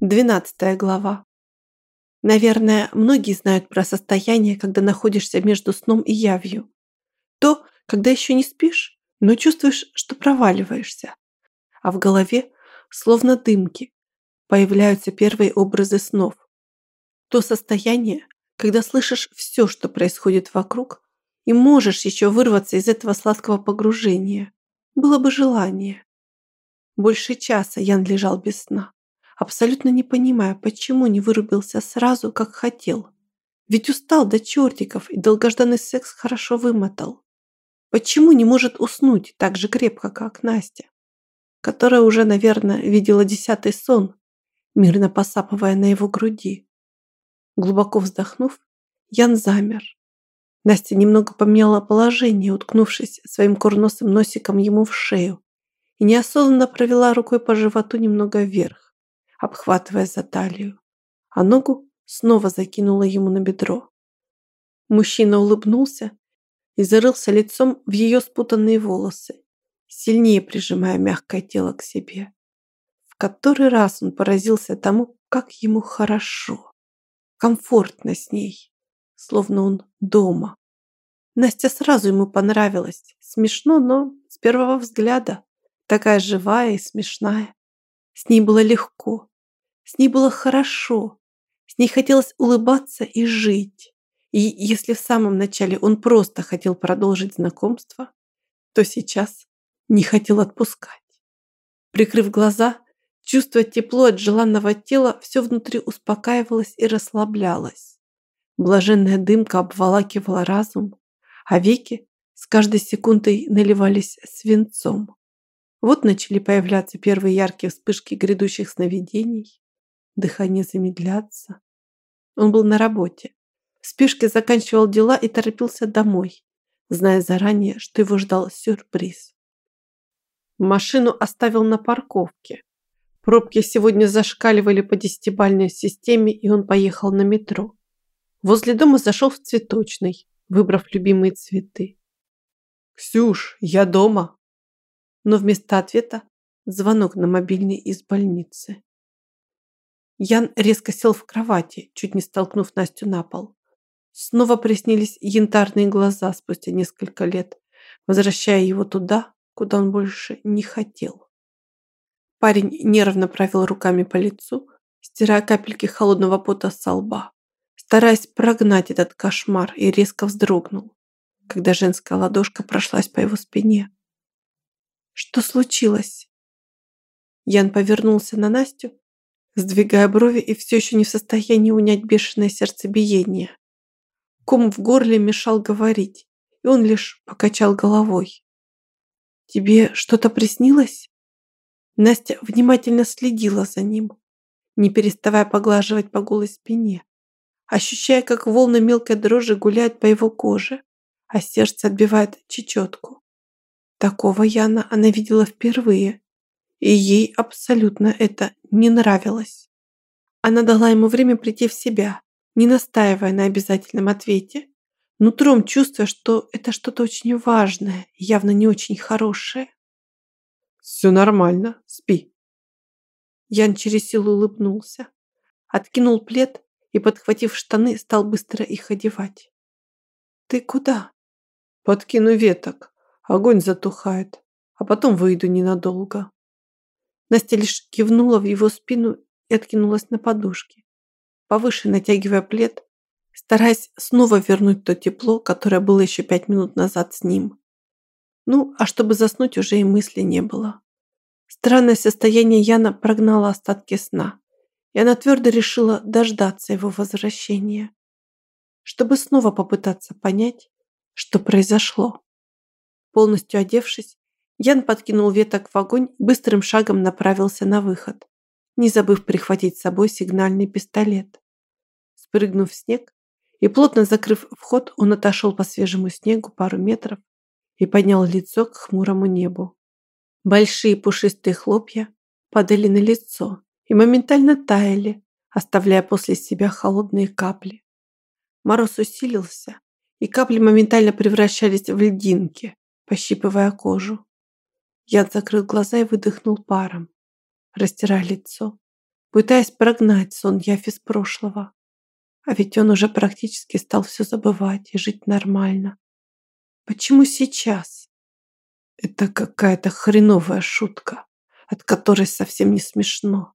Двенадцатая глава. Наверное, многие знают про состояние, когда находишься между сном и явью. То, когда еще не спишь, но чувствуешь, что проваливаешься. А в голове, словно дымки, появляются первые образы снов. То состояние, когда слышишь все, что происходит вокруг, и можешь еще вырваться из этого сладкого погружения. Было бы желание. Больше часа Ян лежал без сна абсолютно не понимая, почему не вырубился сразу, как хотел. Ведь устал до чертиков и долгожданный секс хорошо вымотал. Почему не может уснуть так же крепко, как Настя, которая уже, наверное, видела десятый сон, мирно посапывая на его груди? Глубоко вздохнув, Ян замер. Настя немного поменяла положение, уткнувшись своим курносым носиком ему в шею, и неосознанно провела рукой по животу немного вверх обхватывая за талию, а ногу снова закинула ему на бедро. Мужчина улыбнулся и зарылся лицом в ее спутанные волосы, сильнее прижимая мягкое тело к себе. В который раз он поразился тому, как ему хорошо, комфортно с ней, словно он дома. Настя сразу ему понравилась. Смешно, но с первого взгляда. Такая живая и смешная. С ней было легко, с ней было хорошо, с ней хотелось улыбаться и жить. И если в самом начале он просто хотел продолжить знакомство, то сейчас не хотел отпускать. Прикрыв глаза, чувствуя тепло от желанного тела, все внутри успокаивалось и расслаблялось. Блаженная дымка обволакивала разум, а веки с каждой секундой наливались свинцом. Вот начали появляться первые яркие вспышки грядущих сновидений. Дыхание замедляться. Он был на работе. В спешке заканчивал дела и торопился домой, зная заранее, что его ждал сюрприз. Машину оставил на парковке. Пробки сегодня зашкаливали по десятибальной системе, и он поехал на метро. Возле дома зашел в цветочный, выбрав любимые цветы. «Ксюш, я дома!» Но вместо ответа звонок на мобильный из больницы. Ян резко сел в кровати, чуть не столкнув Настю на пол. Снова приснились янтарные глаза спустя несколько лет, возвращая его туда, куда он больше не хотел. Парень нервно провел руками по лицу, стирая капельки холодного пота с лба, стараясь прогнать этот кошмар и резко вздрогнул, когда женская ладошка прошлась по его спине. Что случилось? Ян повернулся на Настю, сдвигая брови и все еще не в состоянии унять бешеное сердцебиение. Ком в горле мешал говорить, и он лишь покачал головой. «Тебе что-то приснилось?» Настя внимательно следила за ним, не переставая поглаживать по голой спине, ощущая, как волны мелкой дрожи гуляют по его коже, а сердце отбивает чечетку. Такого Яна она видела впервые, и ей абсолютно это не нравилось. Она дала ему время прийти в себя, не настаивая на обязательном ответе, нутром чувствуя, что это что-то очень важное, явно не очень хорошее. «Все нормально, спи». Ян через силу улыбнулся, откинул плед и, подхватив штаны, стал быстро их одевать. «Ты куда?» «Подкину веток. Огонь затухает, а потом выйду ненадолго. Настя лишь кивнула в его спину и откинулась на подушке, повыше натягивая плед, стараясь снова вернуть то тепло, которое было еще пять минут назад с ним. Ну, а чтобы заснуть, уже и мысли не было. Странное состояние Яна прогнало остатки сна, и она твердо решила дождаться его возвращения, чтобы снова попытаться понять, что произошло. Полностью одевшись, Ян подкинул веток в огонь и быстрым шагом направился на выход, не забыв прихватить с собой сигнальный пистолет. Спрыгнув в снег и плотно закрыв вход, он отошел по свежему снегу пару метров и поднял лицо к хмурому небу. Большие пушистые хлопья падали на лицо и моментально таяли, оставляя после себя холодные капли. Мороз усилился, и капли моментально превращались в льдинки, пощипывая кожу. Я закрыл глаза и выдохнул паром, растирая лицо, пытаясь прогнать сон Яфи с прошлого. А ведь он уже практически стал все забывать и жить нормально. Почему сейчас? Это какая-то хреновая шутка, от которой совсем не смешно.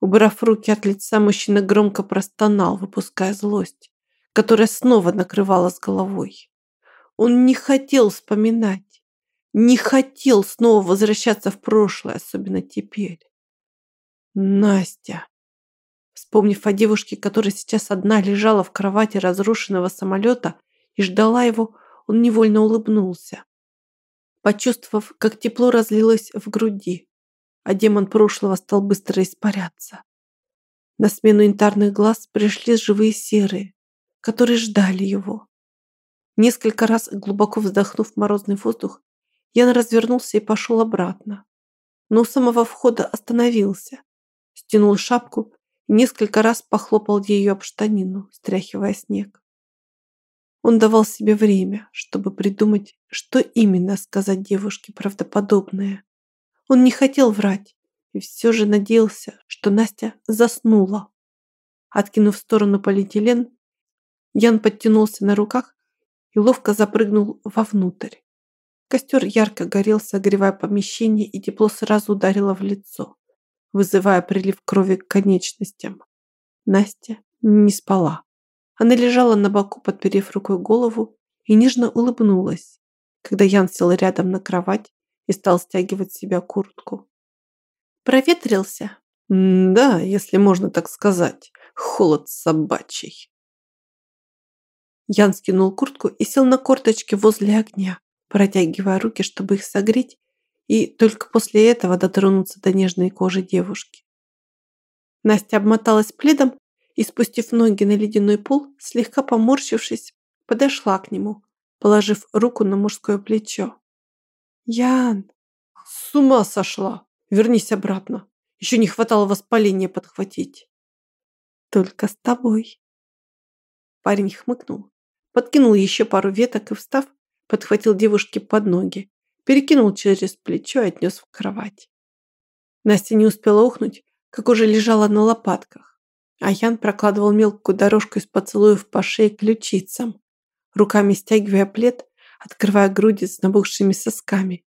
Убрав руки от лица, мужчина громко простонал, выпуская злость, которая снова накрывала с головой. Он не хотел вспоминать, не хотел снова возвращаться в прошлое, особенно теперь. Настя. Вспомнив о девушке, которая сейчас одна лежала в кровати разрушенного самолета и ждала его, он невольно улыбнулся. Почувствовав, как тепло разлилось в груди, а демон прошлого стал быстро испаряться. На смену янтарных глаз пришли живые серые, которые ждали его. Несколько раз, глубоко вздохнув морозный воздух, Ян развернулся и пошел обратно. Но у самого входа остановился, стянул шапку и несколько раз похлопал ее об штанину, стряхивая снег. Он давал себе время, чтобы придумать, что именно сказать девушке правдоподобное. Он не хотел врать и все же надеялся, что Настя заснула. Откинув в сторону полиэтилен, Ян подтянулся на руках и ловко запрыгнул вовнутрь. Костер ярко горел, согревая помещение, и тепло сразу ударило в лицо вызывая прилив крови к конечностям. Настя не спала. Она лежала на боку, подперев рукой голову, и нежно улыбнулась, когда Ян сел рядом на кровать и стал стягивать с себя куртку. «Проветрился?» «Да, если можно так сказать. Холод собачий». Ян скинул куртку и сел на корточки возле огня, протягивая руки, чтобы их согреть и только после этого дотронуться до нежной кожи девушки. Настя обмоталась пледом и, спустив ноги на ледяной пол, слегка поморщившись, подошла к нему, положив руку на мужское плечо. «Ян!» «С ума сошла! Вернись обратно! Еще не хватало воспаления подхватить!» «Только с тобой!» Парень хмыкнул, подкинул еще пару веток и, встав, подхватил девушке под ноги перекинул через плечо и отнес в кровать. Настя не успела ухнуть, как уже лежала на лопатках, а Ян прокладывал мелкую дорожку из поцелуев по шее ключицам, руками стягивая плед, открывая груди с набухшими сосками.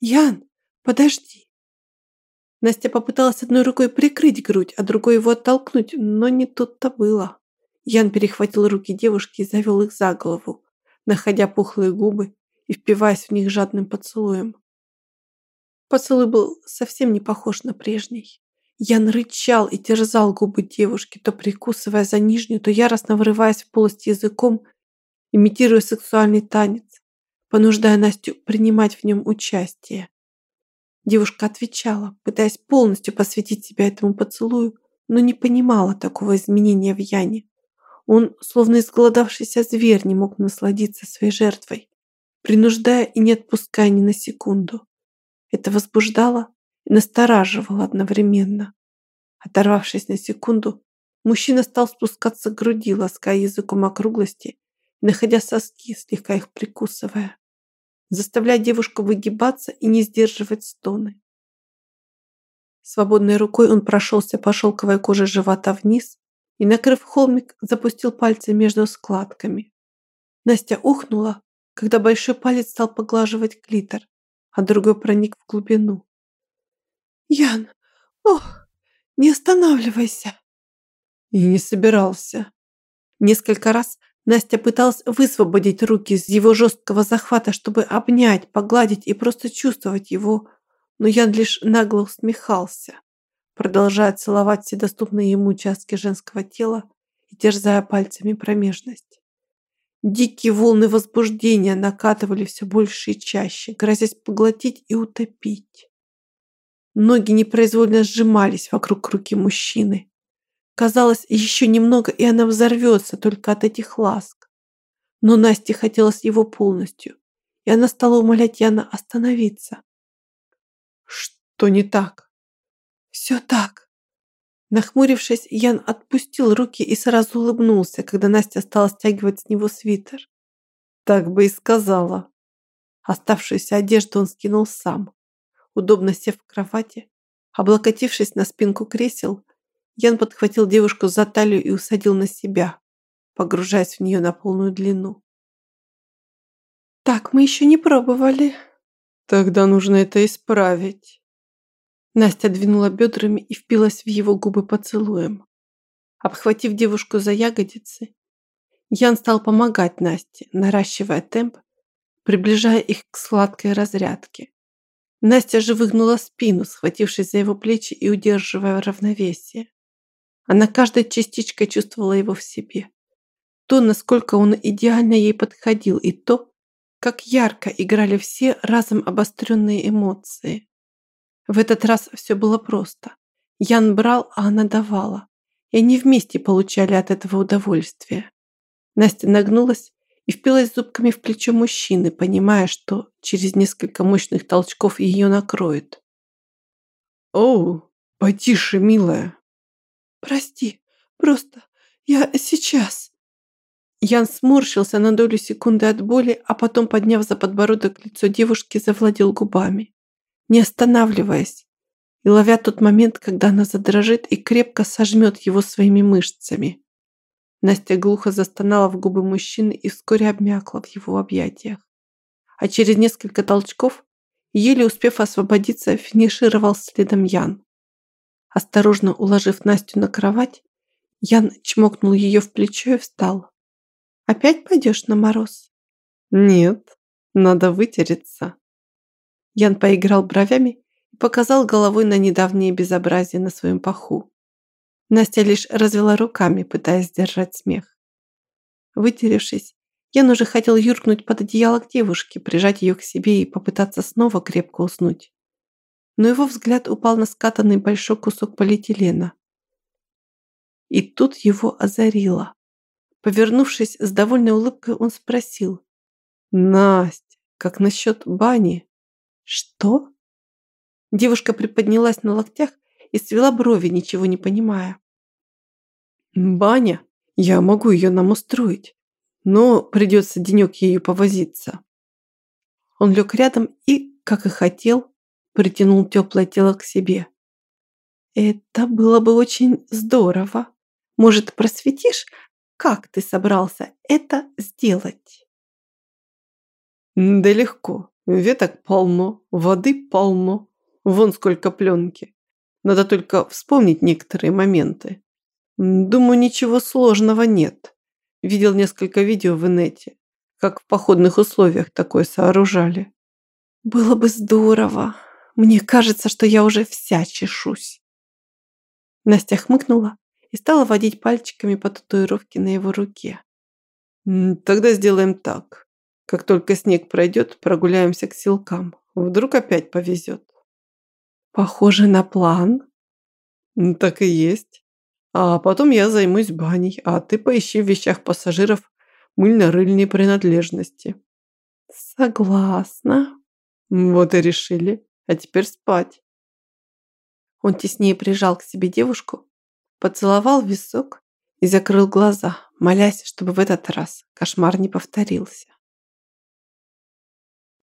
«Ян, подожди!» Настя попыталась одной рукой прикрыть грудь, а другой его оттолкнуть, но не тут-то было. Ян перехватил руки девушки и завел их за голову, находя пухлые губы и впиваясь в них жадным поцелуем. Поцелуй был совсем не похож на прежний. Ян рычал и терзал губы девушки, то прикусывая за нижнюю, то яростно врываясь в полость языком, имитируя сексуальный танец, понуждая Настю принимать в нем участие. Девушка отвечала, пытаясь полностью посвятить себя этому поцелую, но не понимала такого изменения в Яне. Он, словно изголодавшийся зверь, не мог насладиться своей жертвой принуждая и не отпуская ни на секунду. Это возбуждало и настораживало одновременно. Оторвавшись на секунду, мужчина стал спускаться к груди, лаская языком округлости, находя соски, слегка их прикусывая, заставляя девушку выгибаться и не сдерживать стоны. Свободной рукой он прошелся по шелковой коже живота вниз и, накрыв холмик, запустил пальцы между складками. Настя ухнула, когда большой палец стал поглаживать клитор, а другой проник в глубину. «Ян, ох, не останавливайся!» И не собирался. Несколько раз Настя пыталась высвободить руки из его жесткого захвата, чтобы обнять, погладить и просто чувствовать его, но Ян лишь нагло усмехался, продолжая целовать все доступные ему участки женского тела и терзая пальцами промежность. Дикие волны возбуждения накатывали все больше и чаще, грозясь поглотить и утопить. Ноги непроизвольно сжимались вокруг руки мужчины. Казалось, еще немного, и она взорвется только от этих ласк. Но Насте хотелось его полностью, и она стала умолять Яна остановиться. Что не так? Все так. Нахмурившись, Ян отпустил руки и сразу улыбнулся, когда Настя стала стягивать с него свитер. Так бы и сказала. Оставшуюся одежду он скинул сам, удобно сев в кровати, Облокотившись на спинку кресел, Ян подхватил девушку за талию и усадил на себя, погружаясь в нее на полную длину. «Так мы еще не пробовали». «Тогда нужно это исправить». Настя двинула бедрами и впилась в его губы поцелуем. Обхватив девушку за ягодицы, Ян стал помогать Насте, наращивая темп, приближая их к сладкой разрядке. Настя же выгнула спину, схватившись за его плечи и удерживая равновесие. Она каждой частичкой чувствовала его в себе. То, насколько он идеально ей подходил, и то, как ярко играли все разом обостренные эмоции. В этот раз все было просто. Ян брал, а она давала. И они вместе получали от этого удовольствие. Настя нагнулась и впилась зубками в плечо мужчины, понимая, что через несколько мощных толчков ее накроет. «Оу, потише, милая!» «Прости, просто я сейчас...» Ян сморщился на долю секунды от боли, а потом, подняв за подбородок лицо девушки, завладел губами, не останавливаясь и ловя тот момент, когда она задрожит и крепко сожмет его своими мышцами. Настя глухо застонала в губы мужчины и вскоре обмякла в его объятиях. А через несколько толчков, еле успев освободиться, финишировал следом Ян. Осторожно уложив Настю на кровать, Ян чмокнул ее в плечо и встал. «Опять пойдешь на мороз?» «Нет, надо вытереться». Ян поиграл бровями и показал головой на недавнее безобразие на своем паху. Настя лишь развела руками, пытаясь сдержать смех. Вытеревшись, Ян уже хотел юркнуть под одеяло к девушке, прижать ее к себе и попытаться снова крепко уснуть. Но его взгляд упал на скатанный большой кусок полиэтилена. И тут его озарило. Повернувшись с довольной улыбкой, он спросил. «Настя, как насчет бани?» «Что?» Девушка приподнялась на локтях и свела брови, ничего не понимая. «Баня? Я могу ее нам устроить, но придется денек ею повозиться». Он лег рядом и, как и хотел, притянул теплое тело к себе. «Это было бы очень здорово. Может, просветишь, как ты собрался это сделать?» «Да легко. Веток полно, воды полно. Вон сколько пленки. Надо только вспомнить некоторые моменты. Думаю, ничего сложного нет. Видел несколько видео в инете, как в походных условиях такое сооружали. Было бы здорово. Мне кажется, что я уже вся чешусь. Настя хмыкнула и стала водить пальчиками по татуировке на его руке. Тогда сделаем так. Как только снег пройдет, прогуляемся к силкам. Вдруг опять повезет. Похоже на план. Так и есть. А потом я займусь баней, а ты поищи в вещах пассажиров мыльно-рыльные принадлежности. Согласна. Вот и решили. А теперь спать. Он теснее прижал к себе девушку, поцеловал висок и закрыл глаза, молясь, чтобы в этот раз кошмар не повторился.